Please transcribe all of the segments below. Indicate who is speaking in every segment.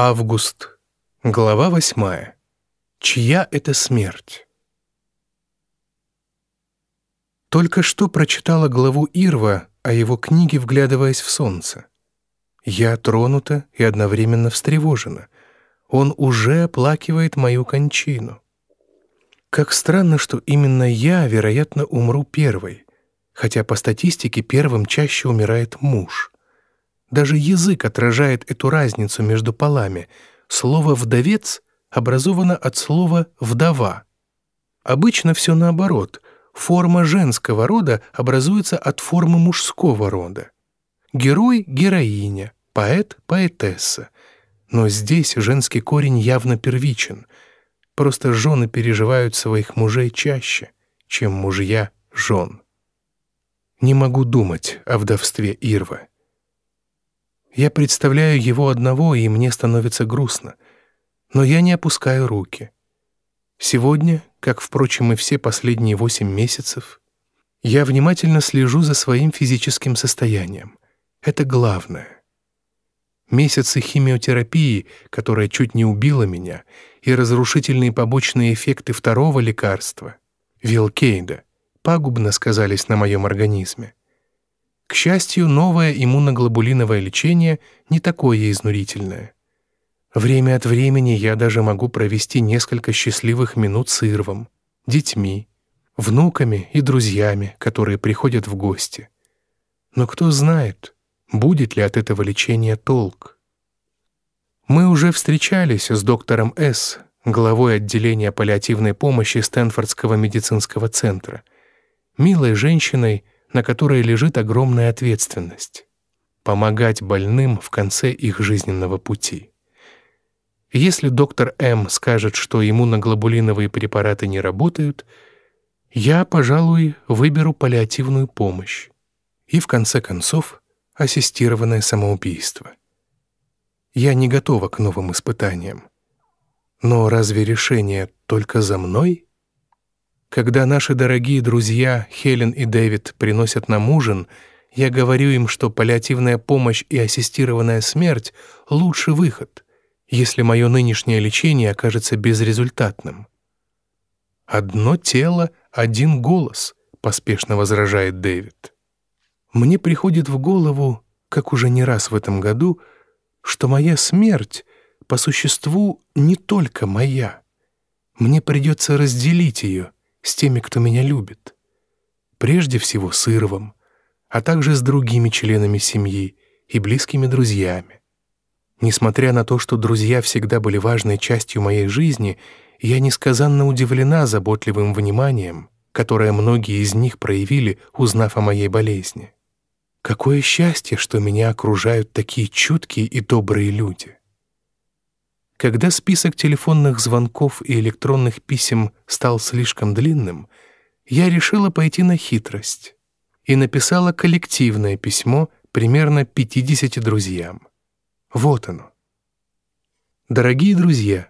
Speaker 1: Август. Глава восьмая. Чья это смерть? Только что прочитала главу Ирва о его книге «Вглядываясь в солнце». Я тронута и одновременно встревожена. Он уже оплакивает мою кончину. Как странно, что именно я, вероятно, умру первой, хотя по статистике первым чаще умирает муж — даже язык отражает эту разницу между полами. Слово «вдовец» образовано от слова «вдова». Обычно все наоборот. Форма женского рода образуется от формы мужского рода. Герой — героиня, поэт — поэтесса. Но здесь женский корень явно первичен. Просто жены переживают своих мужей чаще, чем мужья жен. Не могу думать о вдовстве Ирва. Я представляю его одного, и мне становится грустно. Но я не опускаю руки. Сегодня, как, впрочем, и все последние восемь месяцев, я внимательно слежу за своим физическим состоянием. Это главное. Месяцы химиотерапии, которая чуть не убила меня, и разрушительные побочные эффекты второго лекарства, Вилкейда, пагубно сказались на моем организме. К счастью, новое иммуноглобулиновое лечение не такое изнурительное. Время от времени я даже могу провести несколько счастливых минут с Ирвом, детьми, внуками и друзьями, которые приходят в гости. Но кто знает, будет ли от этого лечения толк. Мы уже встречались с доктором С., главой отделения паллиативной помощи Стэнфордского медицинского центра, милой женщиной, на которой лежит огромная ответственность — помогать больным в конце их жизненного пути. Если доктор М скажет, что иммуноглобулиновые препараты не работают, я, пожалуй, выберу паллиативную помощь и, в конце концов, ассистированное самоубийство. Я не готова к новым испытаниям. Но разве решение только за мной — когда наши дорогие друзья Хелен и Дэвид приносят нам ужин, я говорю им, что паллиативная помощь и ассистированная смерть — лучший выход, если мое нынешнее лечение окажется безрезультатным. «Одно тело, один голос», — поспешно возражает Дэвид. Мне приходит в голову, как уже не раз в этом году, что моя смерть по существу не только моя. Мне придется разделить ее — с теми, кто меня любит. Прежде всего с Ирвом, а также с другими членами семьи и близкими друзьями. Несмотря на то, что друзья всегда были важной частью моей жизни, я несказанно удивлена заботливым вниманием, которое многие из них проявили, узнав о моей болезни. Какое счастье, что меня окружают такие чуткие и добрые люди. Когда список телефонных звонков и электронных писем стал слишком длинным, я решила пойти на хитрость и написала коллективное письмо примерно 50 друзьям. Вот оно. Дорогие друзья,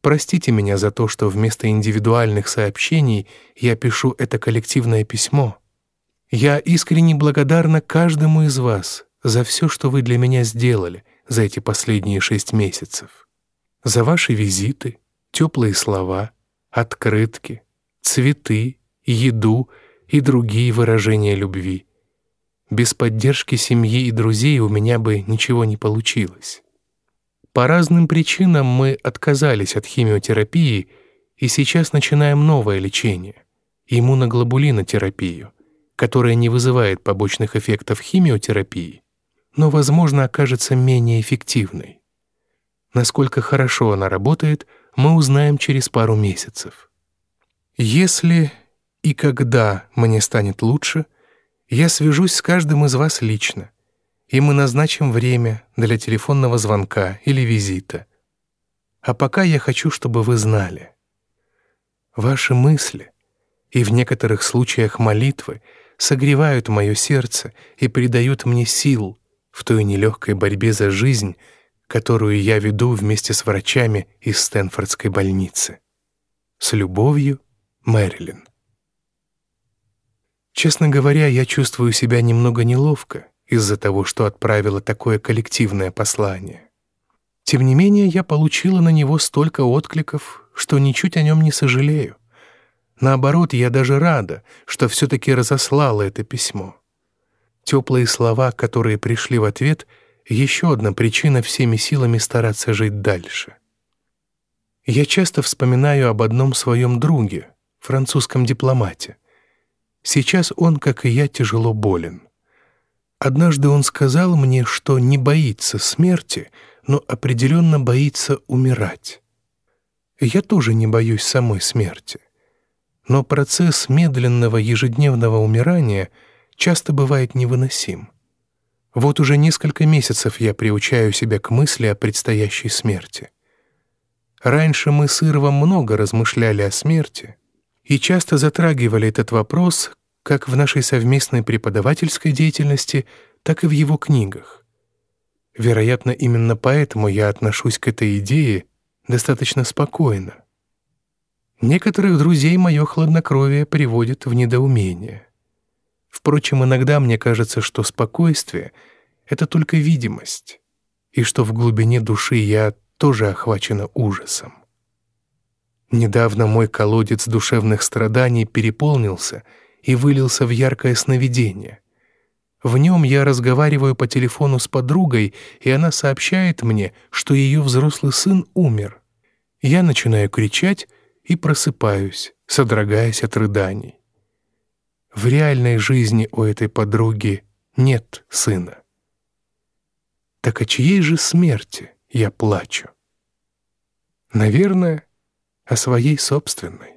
Speaker 1: простите меня за то, что вместо индивидуальных сообщений я пишу это коллективное письмо. Я искренне благодарна каждому из вас за все, что вы для меня сделали за эти последние шесть месяцев за ваши визиты, теплые слова, открытки, цветы, еду и другие выражения любви. Без поддержки семьи и друзей у меня бы ничего не получилось. По разным причинам мы отказались от химиотерапии и сейчас начинаем новое лечение — иммуноглобулинотерапию, которая не вызывает побочных эффектов химиотерапии, но, возможно, окажется менее эффективной. Насколько хорошо она работает, мы узнаем через пару месяцев. Если и когда мне станет лучше, я свяжусь с каждым из вас лично, и мы назначим время для телефонного звонка или визита. А пока я хочу, чтобы вы знали. Ваши мысли и в некоторых случаях молитвы согревают мое сердце и придают мне сил в той нелегкой борьбе за жизнь, которую я веду вместе с врачами из Стэнфордской больницы. С любовью, Мэрилин. Честно говоря, я чувствую себя немного неловко из-за того, что отправила такое коллективное послание. Тем не менее, я получила на него столько откликов, что ничуть о нем не сожалею. Наоборот, я даже рада, что все-таки разослала это письмо. Теплые слова, которые пришли в ответ, еще одна причина всеми силами стараться жить дальше. Я часто вспоминаю об одном своем друге, французском дипломате. Сейчас он, как и я, тяжело болен. Однажды он сказал мне, что не боится смерти, но определенно боится умирать. Я тоже не боюсь самой смерти. Но процесс медленного ежедневного умирания часто бывает невыносим. Вот уже несколько месяцев я приучаю себя к мысли о предстоящей смерти. Раньше мы с Ирвом много размышляли о смерти и часто затрагивали этот вопрос как в нашей совместной преподавательской деятельности, так и в его книгах. Вероятно, именно поэтому я отношусь к этой идее достаточно спокойно. Некоторых друзей мое хладнокровие приводит в недоумение. Впрочем, иногда мне кажется, что спокойствие — это только видимость, и что в глубине души я тоже охвачена ужасом. Недавно мой колодец душевных страданий переполнился — и вылился в яркое сновидение. В нем я разговариваю по телефону с подругой, и она сообщает мне, что ее взрослый сын умер. Я начинаю кричать и просыпаюсь, содрогаясь от рыданий. В реальной жизни у этой подруги нет сына. Так о чьей же смерти я плачу? Наверное, о своей собственной.